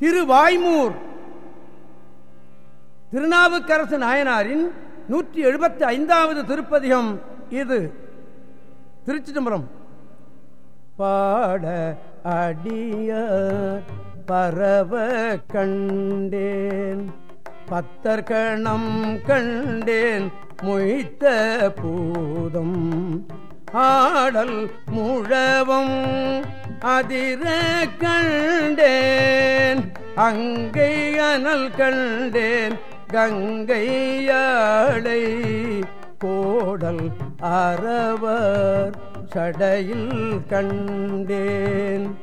திருவாய்மூர். திருநாவுக்கரசு நாயனாரின் நூற்றி எழுபத்தி ஐந்தாவது திருப்பதிகம் இது. திருச்சி தம்பரம் பாட அடிய பரவ கண்டேன். பத்தர்கணம் கண்டேன் மொய்த்த பூதம். ஆடல் முழவும் அதிர கண்டேன் அங்கை அனல் கண்டேன் கங்கையாளை கோடல் அறவர் சடையில் கண்டேன்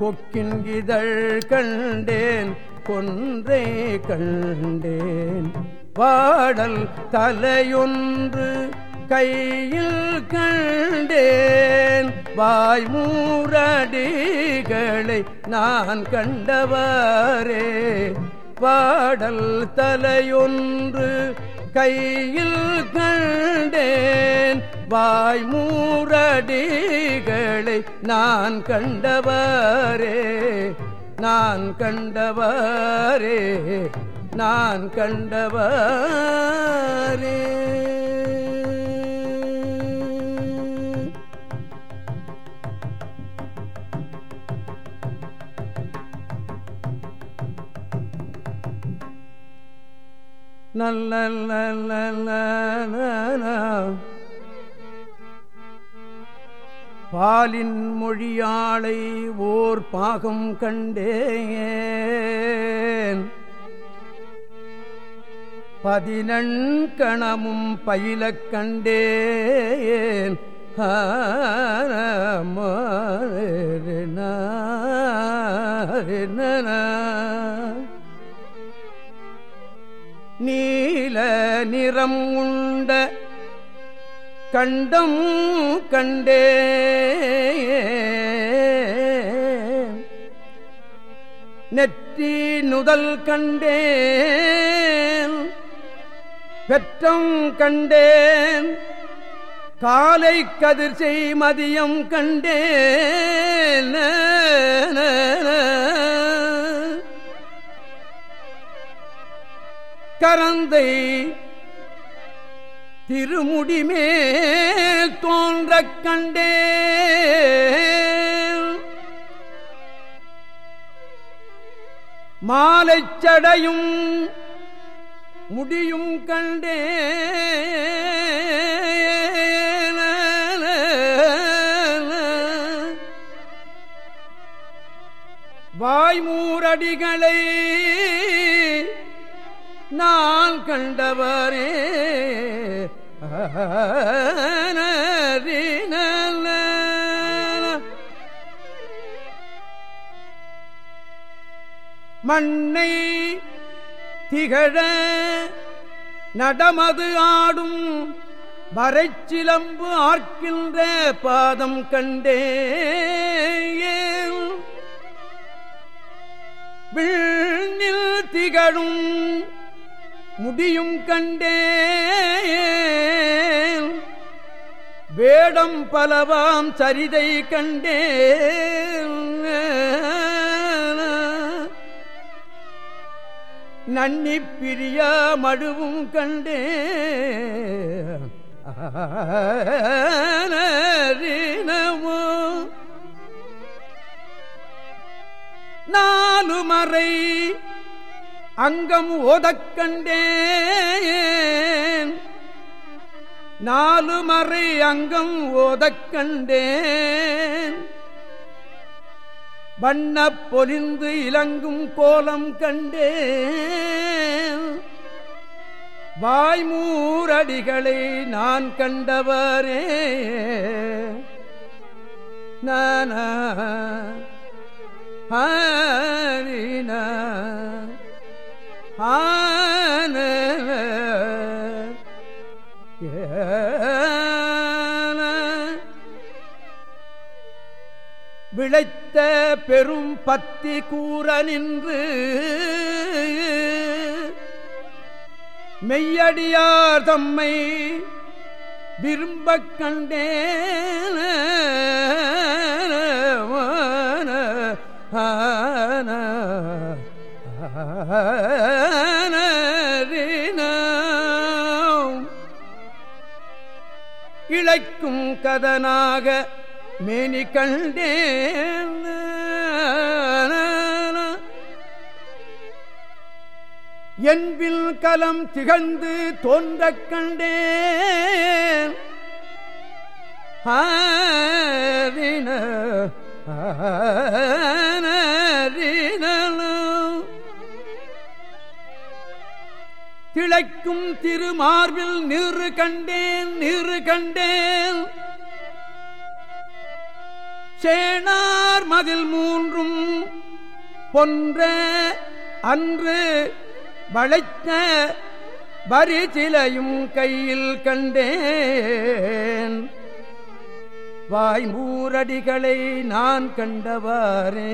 கொக்கின் இதழ் கண்டேன் கொன்றே கண்டேன். பாடல் தலையொன்று கையில் கண்டேன் வாய்மூரடிகளை நான் கண்டவரே. பாடல் தலையொன்று கையில் கண்டேன் வாய்மூரடிகளை நான் கண்டவரே. நான் கண்டவரே நான் கண்டவரே. நல்ல பாலின் மொழியாளை ஓர் பாகம் கண்டேன். பதினண்கணமும் பயிலக் கண்டேன். நீல நிறம் உண்ட கண்டம் கண்டே. நெற்றி நுதல் கண்டேன் பெற்றம் கண்டேன் காலை கதிர் மதியம் கண்டேன். கரந்தை திருமுடிமே தோன்ற கண்டே மாலைச்சடையும் முடியும் கண்டே வாய்மூரடிகளை நான் கண்டவரே மண்ணை திகழ நடமது ஆடும் வரைச்சிலம்பு ஆர்க்கின்ற பாதம் கண்டே விண்ணில் திகழும் முடியும் கண்டே. வேடம் பலவாம் சரிதை கண்டே. நன்னி பிரியா மடுவும் கண்டே. நமோ நாலு மறை அங்கம் ஓதக்கண்டேன். நாலு மறை அங்கம் ஓதக்கண்டேன். வண்ண பொலிந்து இலங்கும் கோலம் கண்டேன். வாய்மூரடிகளை நான் கண்டவரே. நான ஹரின ஆன விளைத்த பெரும் பத்தி கூற நின்று மெய்யடியார் தம்மை விரும்பக் கண்டேன. ஆன இழைக்கும் கதனாக மேனி கண்டேன். என்பில் கலம் திகழ்ந்து தோன்றக் கண்டேன். ஆரின திளைக்கும் திருமார்பில் நிறு கண்டேன் நிறு கண்டேன். சேனார் மதில் மூன்றும் பொன்ற அன்று வளைத்த வரிசிலையும் கையில் கண்டேன். வாய்மூரடிகளை நான் கண்டவாரே.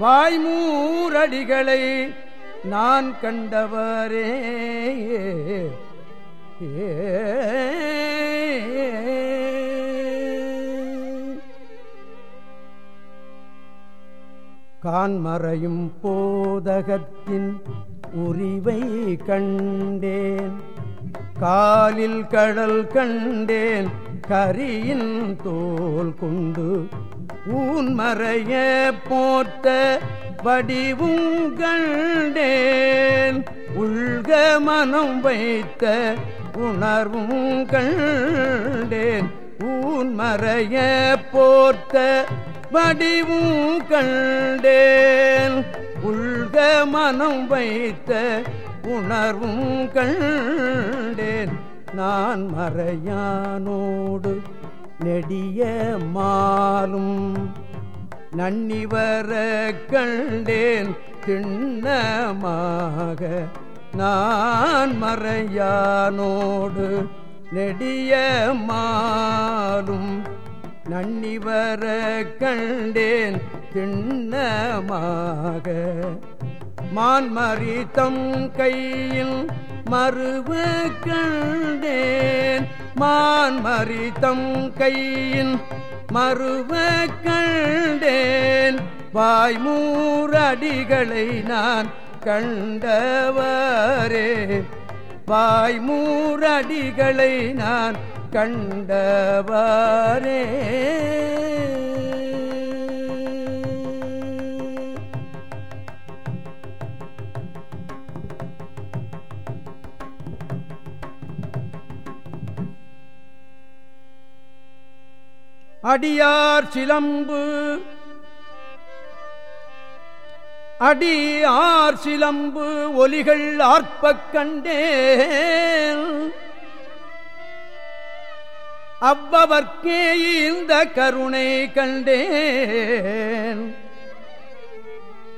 வாய்மூரடிகளை நான் கண்டவரே. கான்மறையும் போதகத்தின் உரிவை கண்டேன். காலில் கடல் கண்டேன். கரியின் தோல் கொண்டு. ஊன்மறைய போத்த வடிவும் கண்டேன் உள்க மனம் வைத்த உணர்வும் கண்டேன் ஊன்மறைய போர்த்த வடிவும் கண்டேன் உள்க மனம் வைத்த உணர்வும் கண்டேன். நான் மறையானோடு நெடிய மாலும் நன்னிவர கண்டேன். திண்ணமாக நான் மறையானோடு நெடிய மாலும் நன்னிவர கண்டேன் திண்ணமாக. மான்மரி கையில் மறுவு கண்டேன். மான்மரி கையில் மறுவ கண்டேன். வாய்மூரடிகளை நான் கண்டவரே. வாய்மூரடிகளை நான் கண்டவரே. அடியார் சிலம்பு. அடியார் சிலம்பு ஒலிகள் ஆர்ப்பக் கண்டேன். அவ்வவர்க்கே இந்த கருணை கண்டேன்.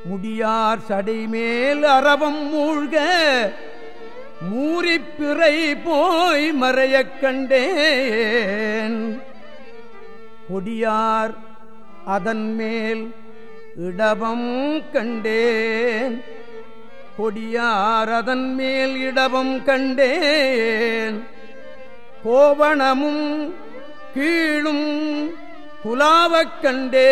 முடியார் சடைமேல் அறவம் மூழ்க மூரிப்பிறை போய் மறையக் கண்டேன். கொடியார் அதன் மேல் இடவம் கண்டேன். கொடியார் அதன் மேல் இடவம் கண்டேன். கோவணமும் கீழும் குலாவக் கண்டே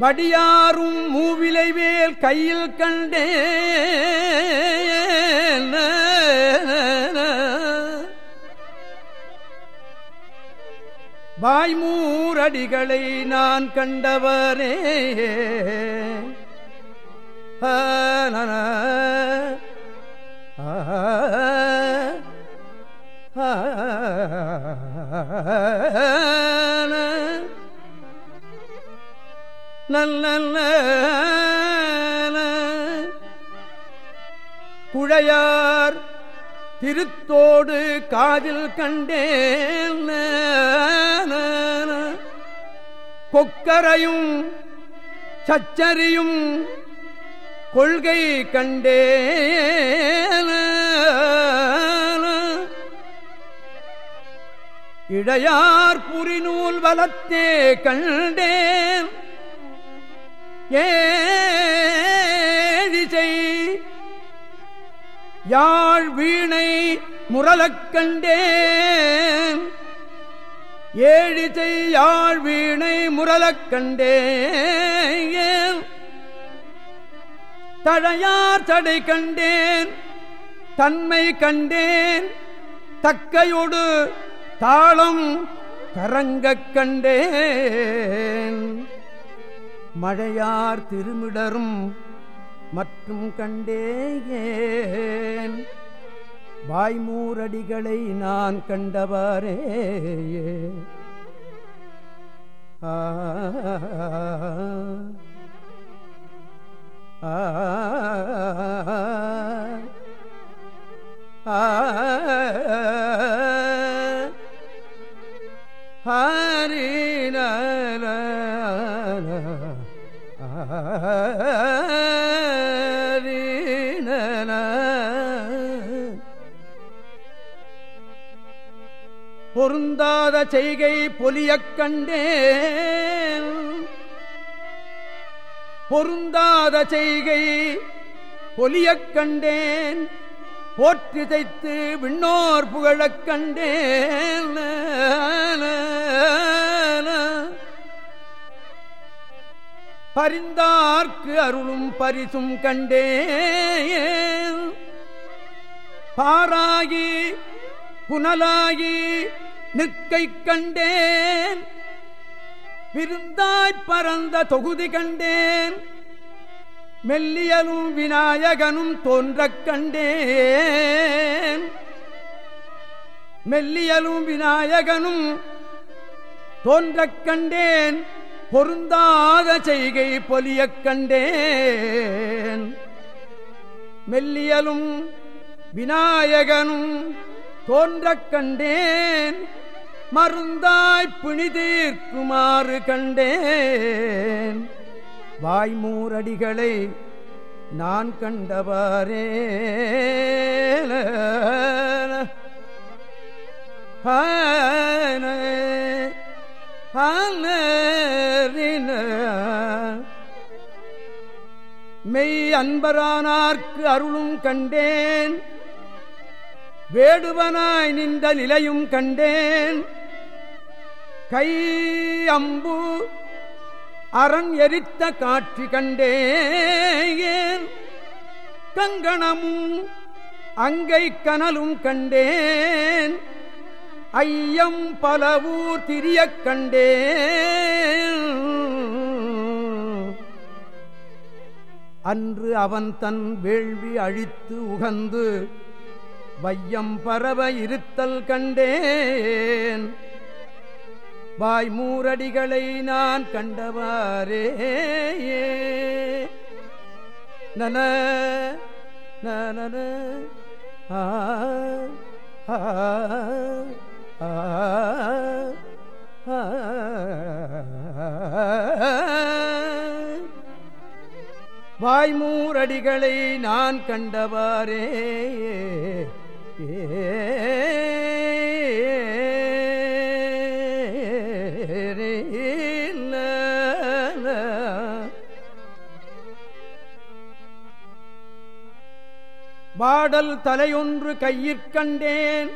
வடியாரும் மூவிலை வேல் கையில் கண்டே வாய்மூரடிகளை நான் கண்டவரே. ஆ. திருத்தோடு காதில் கண்டேன். கொக்கரையும் சச்சரியும் கொள்கை கண்டேன். இடையார் புரிநூல் வளத்தே கண்டேன். ஏ யாழ் வீணை முரலக்கண்டேன் ஏழிசை யாழ் வீணை முரலக்கண்டேன் தழையார் தடை கண்டேன் தன்மை கண்டேன் தக்கையோடு தாளம் கரங்கக் கண்டேன். மழையார் திருமிடரும் மற்றும் கண்டேன் வாய்மூரடிகளை நான் கண்டவாரே ஆ ஆ ஹரின பொருந்தாத செய்கை பொலியக் கண்டே பொருந்தாத செய்கை பொலியக் கண்டேன். போற்றி தைத்து விண்ணோர் புகழக் கண்டேன். பரிந்தார்க்கு அருளும் பரிசும் கண்டேன். பாராகி புனலாகி நிற்கை கண்டேன். விருந்தாய்ப் பரந்த தொகுதி கண்டேன். மெல்லியலும் விநாயகனும் தோன்றக் கண்டேன். மெல்லியலும் விநாயகனும் தோன்றக் கண்டேன். பொருந்தாத செய்கை பொலியக் கண்டேன். மெல்லியலும் விநாயகனும் தோன்றக் கண்டேன் மருந்தாய் பிணிதீர்க்குமாறு கண்டேன். வாய்மூரடிகளை நான் கண்டவாரே. மெய் அன்பரானார்க்கு அருளும் கண்டேன் வேடுவனாய் நின்ற நிலையும் கண்டேன். கை அம்பு அரண் எரித்த காட்சி கண்டேன். கங்கணமும் அங்கை கனலும் கண்டேன். ஐயம் பலவூர் திரிய கண்டேன். அன்று அவன் தன் வேள்வி அழித்து உகந்து வையம் பரவ இருத்தல் கண்டேன் வாய்மூரடிகளை நான் கண்டவாரே நன நன ஆ ஆ ஆ வாய்மூரடிகளை நான் கண்டவாரே பாடல் தலையொன்று கையிற்கண்டேன்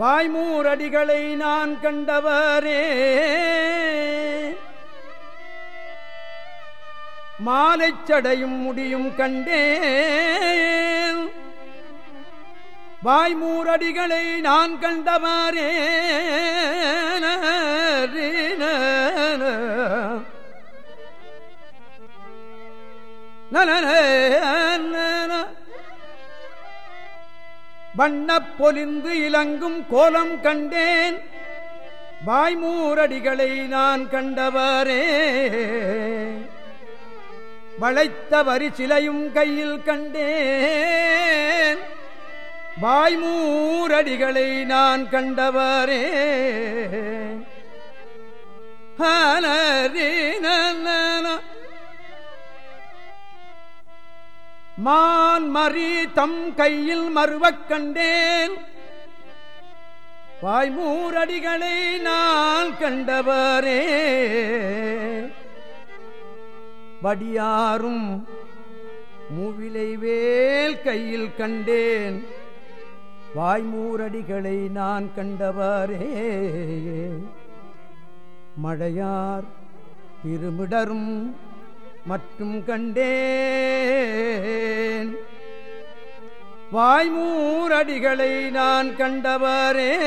வாய்மூரடிகளை நான் கண்டவரே. மாலைச்சடையும் முடியும் கண்டேன். வாய்மூரடிகளை நான் கண்டவாரே வண்ணப் பொலிந்து இலங்கும் கோலம் கண்டேன். வாய்மூரடிகளை நான் கண்டவரே வளைத்த வரி சிலையும் கையில் கண்டேன். வாய்மூரடிகளை நான் கண்டவரே. மான் மறி தம் கையில் மறுவக் கண்டேன். வாய்மூரடிகளை நான் கண்டவரே. வடியாரும் மூவிலை வேல் கையில் கண்டேன். வாய்மூரடிகளை நான் கண்டவாரே. மழையார் திருமிடரும் மற்றும் கண்டேன். வாய்மூரடிகளை நான் கண்டவரே.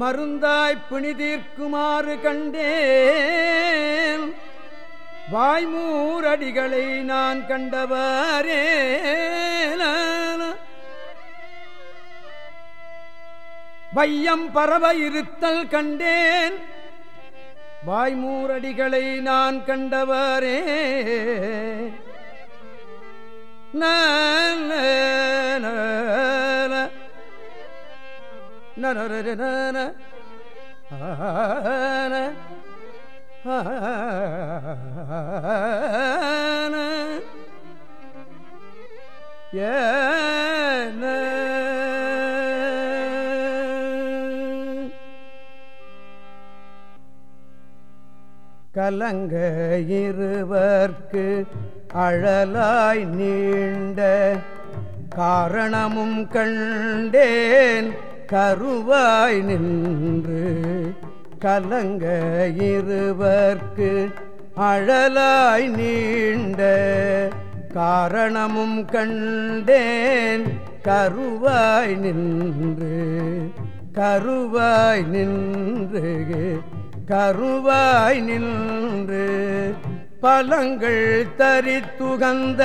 மருந்தாய் பிணிதீர்க்குமாறு கண்டேன். வாய்மூரடிகளை நான் கண்டவரே வையம் பரவ இருத்தல் கண்டேன் வாய்மூரடிகளை நான் கண்டவரே நன கலங்க இருவர்க்கு அழலாய் நீண்ட காரணமும் கண்டேன் கருவாய் நின்று கலங்க இருவர்க்கு அழலாய் நீண்ட காரணமும் கண்டேன். கருவாய் நின்று கருவாய் நின்று கருவாய் நின்று. பழங்கள் தரித்துகந்த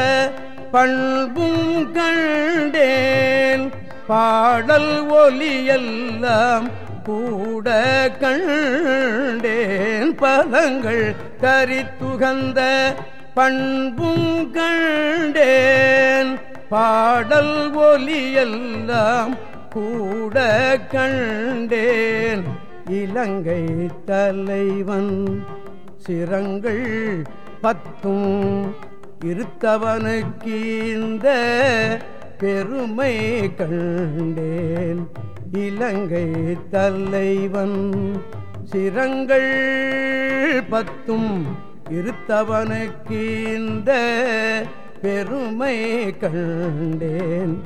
பண்பும் கண்டேன். பாடல் ஒலியெல்லாம் பூட கண்டேன் பலங்கள் தரித்துகந்த பண்பும் கண்டேன். பாடல் ஒலியெல்லாம் கூட கண்டேன். இலங்கை தலைவன் சிரங்கள் பத்தும் இருத்தவனுக்கீந்த பெருமை கண்டேன். இலங்கை தலைவன் சிரங்கள் பத்தும் இருத்தவனுக்கீந்த பெருமை கண்டேன்.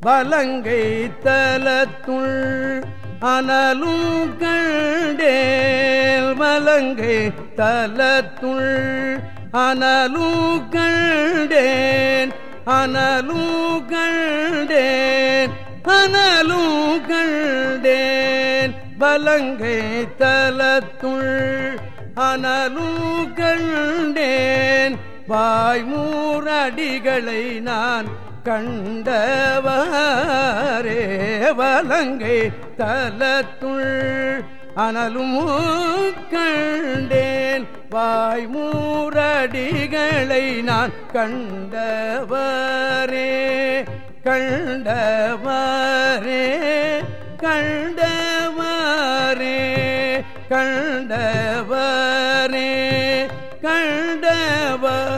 வலங்கை தலத்துள் அனலும் கண்டேல் வலங்கை தலத்துள் அனலும் கண்டேன். அனலும் கண்டேன். அனலும் கண்டேன் வலங்கை தலத்துள் அனலும் கண்டேன் வாய்மூரடிகளை நான் கண்டவாரே வலங்கை தலத்துள் அனலும் கண்டேன் வாய்மூரடிகளை நான் கண்டவாரே கண்டவாரே கண்டவாரே கண்டவாரே.